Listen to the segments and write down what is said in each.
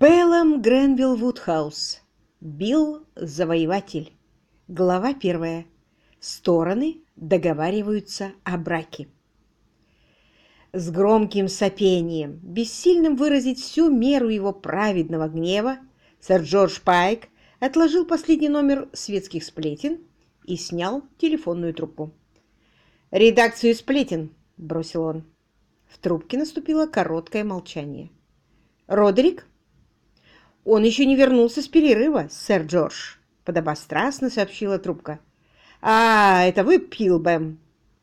Пэлом Гренвилл Вудхаус. Билл Завоеватель. Глава первая. Стороны договариваются о браке. С громким сопением, бессильным выразить всю меру его праведного гнева, сэр Джордж Пайк отложил последний номер светских сплетен и снял телефонную трубку. «Редакцию сплетен», — бросил он. В трубке наступило короткое молчание. «Родерик?» «Он еще не вернулся с перерыва, сэр Джордж», — подобострастно сообщила трубка. «А, это вы, Пилбэм?»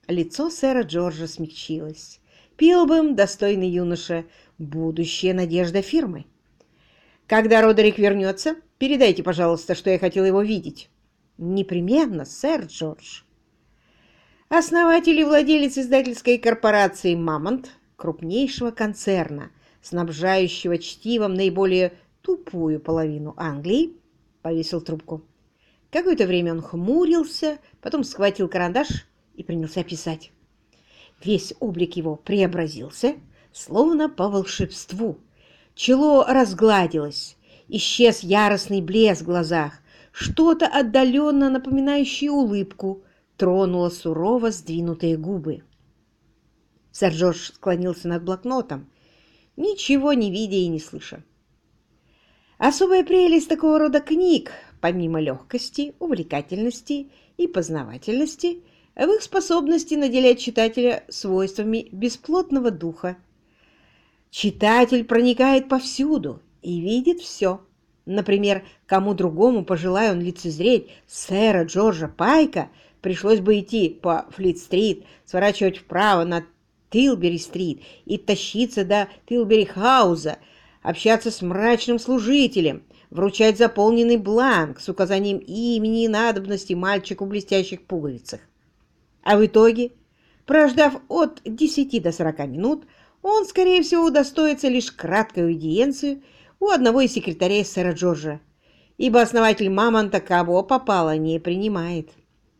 Лицо сэра Джорджа смягчилось. Пилбэм, достойный юноша, будущая надежда фирмы. «Когда Родерик вернется, передайте, пожалуйста, что я хотел его видеть». «Непременно, сэр Джордж». Основатель и владелец издательской корпорации «Мамонт», крупнейшего концерна, снабжающего чтивом наиболее тупую половину Англии, повесил трубку. Какое-то время он хмурился, потом схватил карандаш и принялся писать. Весь облик его преобразился, словно по волшебству. Чело разгладилось, исчез яростный блеск в глазах, что-то отдаленно напоминающее улыбку тронуло сурово сдвинутые губы. Сэр Джордж склонился над блокнотом, ничего не видя и не слыша. Особая прелесть такого рода книг, помимо легкости, увлекательности и познавательности, в их способности наделять читателя свойствами бесплотного духа. Читатель проникает повсюду и видит все. Например, кому другому, пожелая он лицезреть сэра Джорджа Пайка, пришлось бы идти по Флит-стрит, сворачивать вправо на Тилбери-стрит и тащиться до Тилбери-хауза, общаться с мрачным служителем, вручать заполненный бланк с указанием имени и надобности мальчику в блестящих пуговицах. А в итоге, прождав от 10 до 40 минут, он, скорее всего, удостоится лишь краткой аудиенции у одного из секретарей сэра Джорджа, ибо основатель Мамонта кого попало не принимает.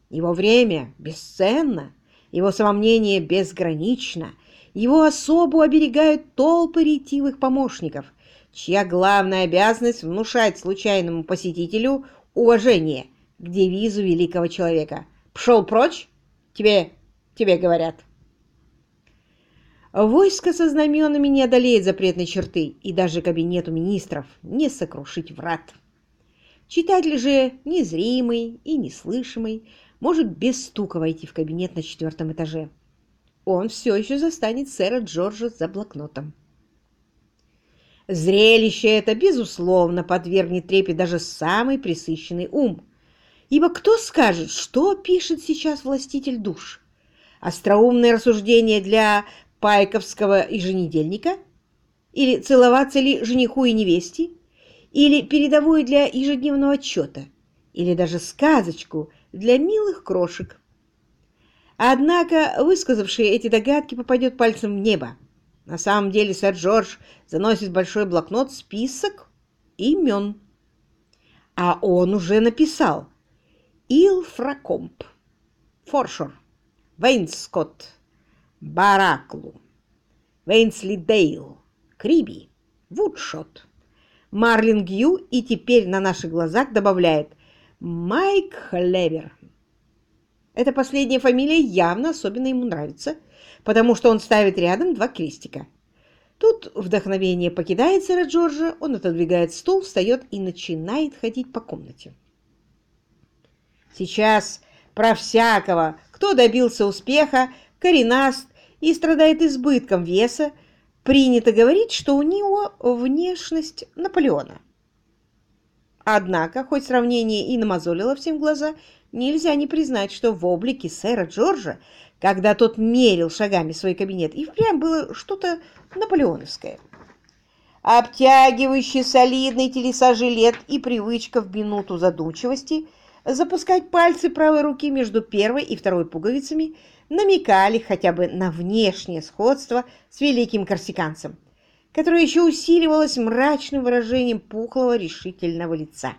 Его время бесценно, его самомнение безгранично, его особу оберегают толпы ретивых помощников, чья главная обязанность внушать случайному посетителю уважение к девизу великого человека. «Пшел прочь! Тебе, тебе говорят!» Войско со знаменами не одолеет запретной черты, и даже кабинету министров не сокрушить врат. Читатель же, незримый и неслышимый, может без стука войти в кабинет на четвертом этаже. Он все еще застанет сэра Джорджа за блокнотом. Зрелище это, безусловно, подвергнет трепе даже самый присыщенный ум. Ибо кто скажет, что пишет сейчас властитель душ? Остроумные рассуждения для пайковского еженедельника? Или целоваться ли жениху и невесте? Или передовую для ежедневного отчета? Или даже сказочку для милых крошек? Однако высказавший эти догадки попадет пальцем в небо. На самом деле сэр Джордж заносит большой блокнот список имен. А он уже написал Илфракомп, Форшор, Вейнскотт, Бараклу, Вейнслидейл, Криби, Вудшот, Марлин Гью и теперь на наших глазах добавляет Майк Хлевер. Эта последняя фамилия явно особенно ему нравится – потому что он ставит рядом два крестика. Тут вдохновение покидает сэра Джорджа, он отодвигает стул, встает и начинает ходить по комнате. Сейчас про всякого, кто добился успеха, коренаст и страдает избытком веса, принято говорить, что у него внешность Наполеона. Однако, хоть сравнение и намазолило всем глаза, нельзя не признать, что в облике сэра Джорджа когда тот мерил шагами свой кабинет, и впрямь было что-то наполеоновское. Обтягивающий солидный телесожилет и привычка в минуту задумчивости запускать пальцы правой руки между первой и второй пуговицами намекали хотя бы на внешнее сходство с великим корсиканцем, которое еще усиливалось мрачным выражением пухлого решительного лица.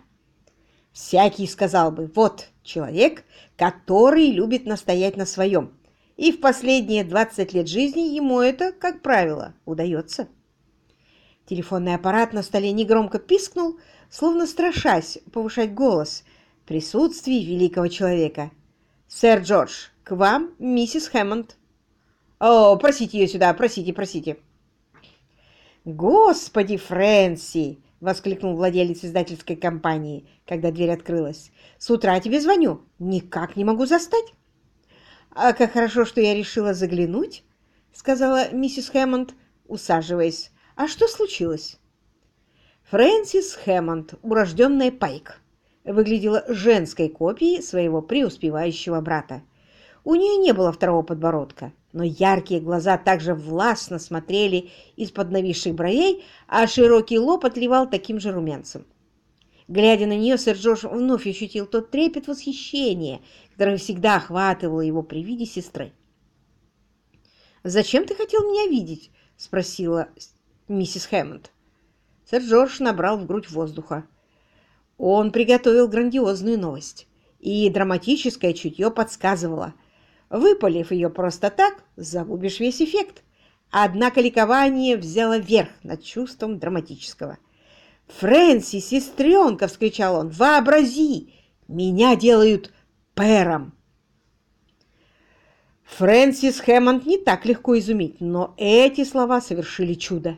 Всякий сказал бы, вот человек, который любит настоять на своем, и в последние 20 лет жизни ему это, как правило, удается. Телефонный аппарат на столе негромко пискнул, словно страшась повышать голос присутствии великого человека. «Сэр Джордж, к вам миссис Хэммонд». «О, просите ее сюда, просите, просите». «Господи, Фрэнси!» — воскликнул владелец издательской компании, когда дверь открылась. «С утра тебе звоню. Никак не могу застать». «А как хорошо, что я решила заглянуть», — сказала миссис Хэммонд, усаживаясь. «А что случилось?» Фрэнсис Хэммонд, урожденная Пайк, выглядела женской копией своего преуспевающего брата. У нее не было второго подбородка, но яркие глаза также властно смотрели из-под нависших бровей, а широкий лоб отливал таким же румянцем. Глядя на нее, сэр Джордж вновь ощутил тот трепет восхищения, который всегда охватывал его при виде сестры. «Зачем ты хотел меня видеть?» — спросила миссис Хэммонд. Сэр Джордж набрал в грудь воздуха. Он приготовил грандиозную новость, и драматическое чутье подсказывало. Выпалив ее просто так, загубишь весь эффект. Однако ликование взяло верх над чувством драматического — «Фрэнси, сестренка!» — вскричал он. «Вообрази! Меня делают пэром!» Фрэнсис Хэммонд не так легко изумить, но эти слова совершили чудо.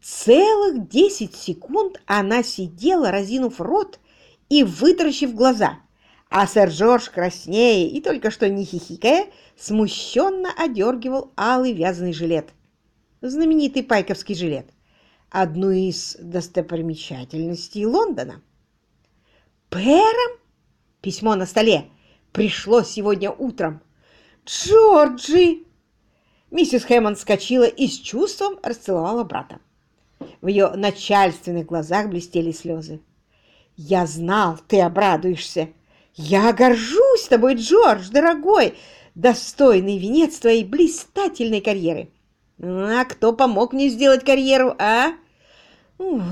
Целых десять секунд она сидела, разинув рот и вытаращив глаза, а сэр Джордж, краснее и только что не хихикая, смущенно одергивал алый вязаный жилет. Знаменитый пайковский жилет одну из достопримечательностей Лондона. «Пэром?» Письмо на столе. Пришло сегодня утром. «Джорджи!» Миссис Хэммонд скочила и с чувством расцеловала брата. В ее начальственных глазах блестели слезы. «Я знал, ты обрадуешься. Я горжусь тобой, Джордж, дорогой, достойный венец твоей блистательной карьеры. «А кто помог мне сделать карьеру, а?»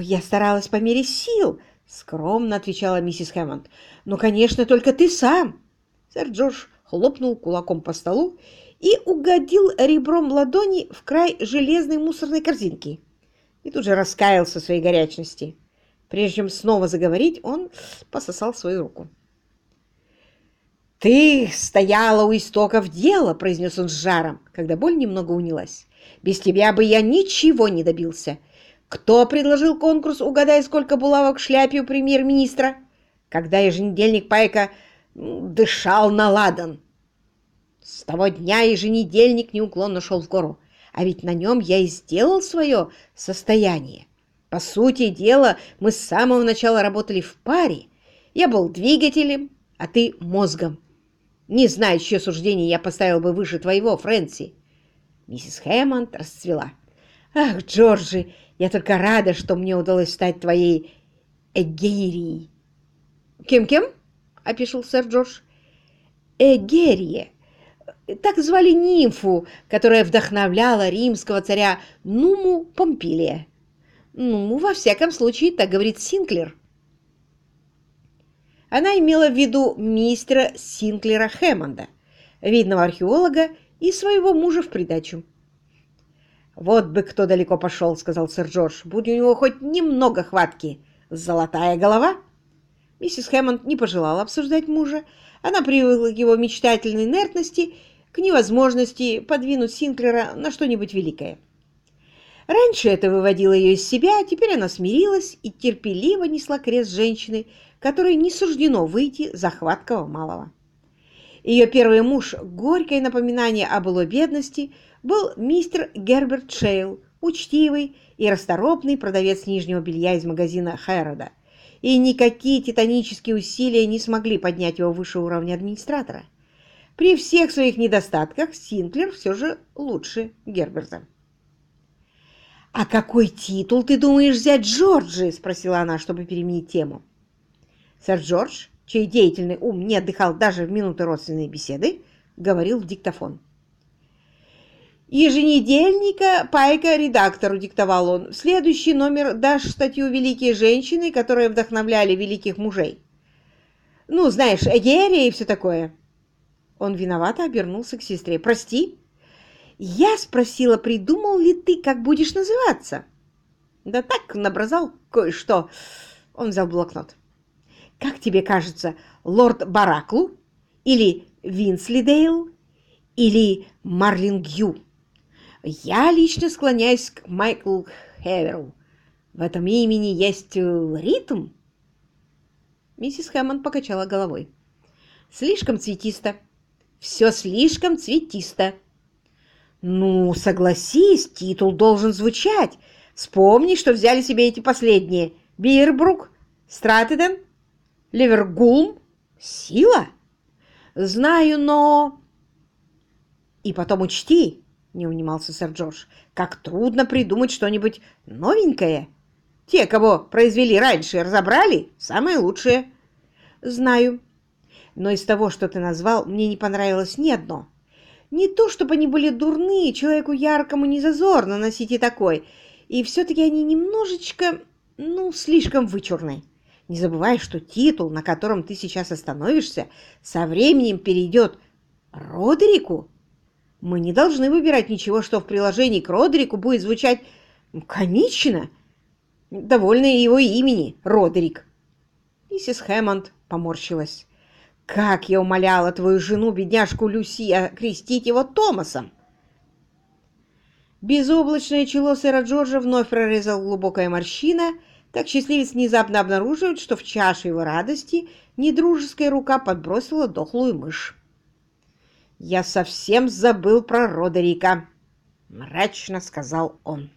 «Я старалась по мере сил», — скромно отвечала миссис Хэммонд. «Но, конечно, только ты сам». Сэр Джордж хлопнул кулаком по столу и угодил ребром ладони в край железной мусорной корзинки. И тут же раскаялся в своей горячности. Прежде чем снова заговорить, он пососал свою руку. «Ты стояла у истоков дела», — произнес он с жаром, когда боль немного унялась. Без тебя бы я ничего не добился. Кто предложил конкурс «Угадай, сколько булавок в шляпе у премьер-министра», когда еженедельник Пайка дышал на ладан? С того дня еженедельник неуклонно шел в гору, а ведь на нем я и сделал свое состояние. По сути дела, мы с самого начала работали в паре. Я был двигателем, а ты мозгом. Не знаю, чье суждение я поставил бы выше твоего, Фрэнси. Миссис Хэммонд расцвела. «Ах, Джорджи, я только рада, что мне удалось стать твоей Эгерией». «Кем-кем?» — опишил сэр Джордж. «Эгерия. Так звали нимфу, которая вдохновляла римского царя Нуму Помпилия. Ну, во всяком случае, так говорит Синклер». Она имела в виду мистера Синклера Хэммонда, видного археолога и своего мужа в придачу. «Вот бы кто далеко пошел», — сказал сэр Джордж, — «будь у него хоть немного хватки. Золотая голова». Миссис Хэммонд не пожелала обсуждать мужа. Она привыкла к его мечтательной инертности, к невозможности подвинуть Синклера на что-нибудь великое. Раньше это выводило ее из себя, а теперь она смирилась и терпеливо несла крест женщины, которой не суждено выйти за хваткого малого. Ее первый муж, горькое напоминание о былой бедности, был мистер Герберт Шейл, учтивый и расторопный продавец нижнего белья из магазина Хэрода. И никакие титанические усилия не смогли поднять его выше уровня администратора. При всех своих недостатках Синклер все же лучше Герберта. «А какой титул ты думаешь взять Джорджи?» – спросила она, чтобы переменить тему. Сэр Джордж чей деятельный ум не отдыхал даже в минуты родственной беседы, говорил в диктофон. «Еженедельника Пайка редактору диктовал он. Следующий номер дашь статью «Великие женщины, которые вдохновляли великих мужей». Ну, знаешь, Эгерия и все такое». Он виновато обернулся к сестре. «Прости, я спросила, придумал ли ты, как будешь называться?» Да так, набросал кое-что. Он взял блокнот. Как тебе кажется, лорд Бараклу? Или Винслидейл? Или Марлин Гью? Я лично склоняюсь к Майклу Хеверу. В этом имени есть э, ритм. Миссис Хэммонд покачала головой. Слишком цветисто. Все слишком цветисто. Ну, согласись, титул должен звучать. Вспомни, что взяли себе эти последние. Бирбрук, Стратеден, Ливергулм. Сила? Знаю, но... И потом учти, не унимался сэр Джордж, как трудно придумать что-нибудь новенькое. Те, кого произвели раньше, разобрали, самые лучшие. Знаю. Но из того, что ты назвал, мне не понравилось ни одно. Не то, чтобы они были дурные, человеку яркому не зазорно носить и такой. И все-таки они немножечко, ну, слишком вычурные. Не забывай, что титул, на котором ты сейчас остановишься, со временем перейдет Родерику. Мы не должны выбирать ничего, что в приложении к Родерику будет звучать комично. Довольно его имени, Родерик. Миссис Хэммонд поморщилась. «Как я умоляла твою жену, бедняжку Люси, окрестить его Томасом!» Безоблачное чело сэра Джорджа вновь прорезал глубокая морщина, так счастливец внезапно обнаруживает, что в чашу его радости недружеская рука подбросила дохлую мышь. «Я совсем забыл про Родерика», — мрачно сказал он.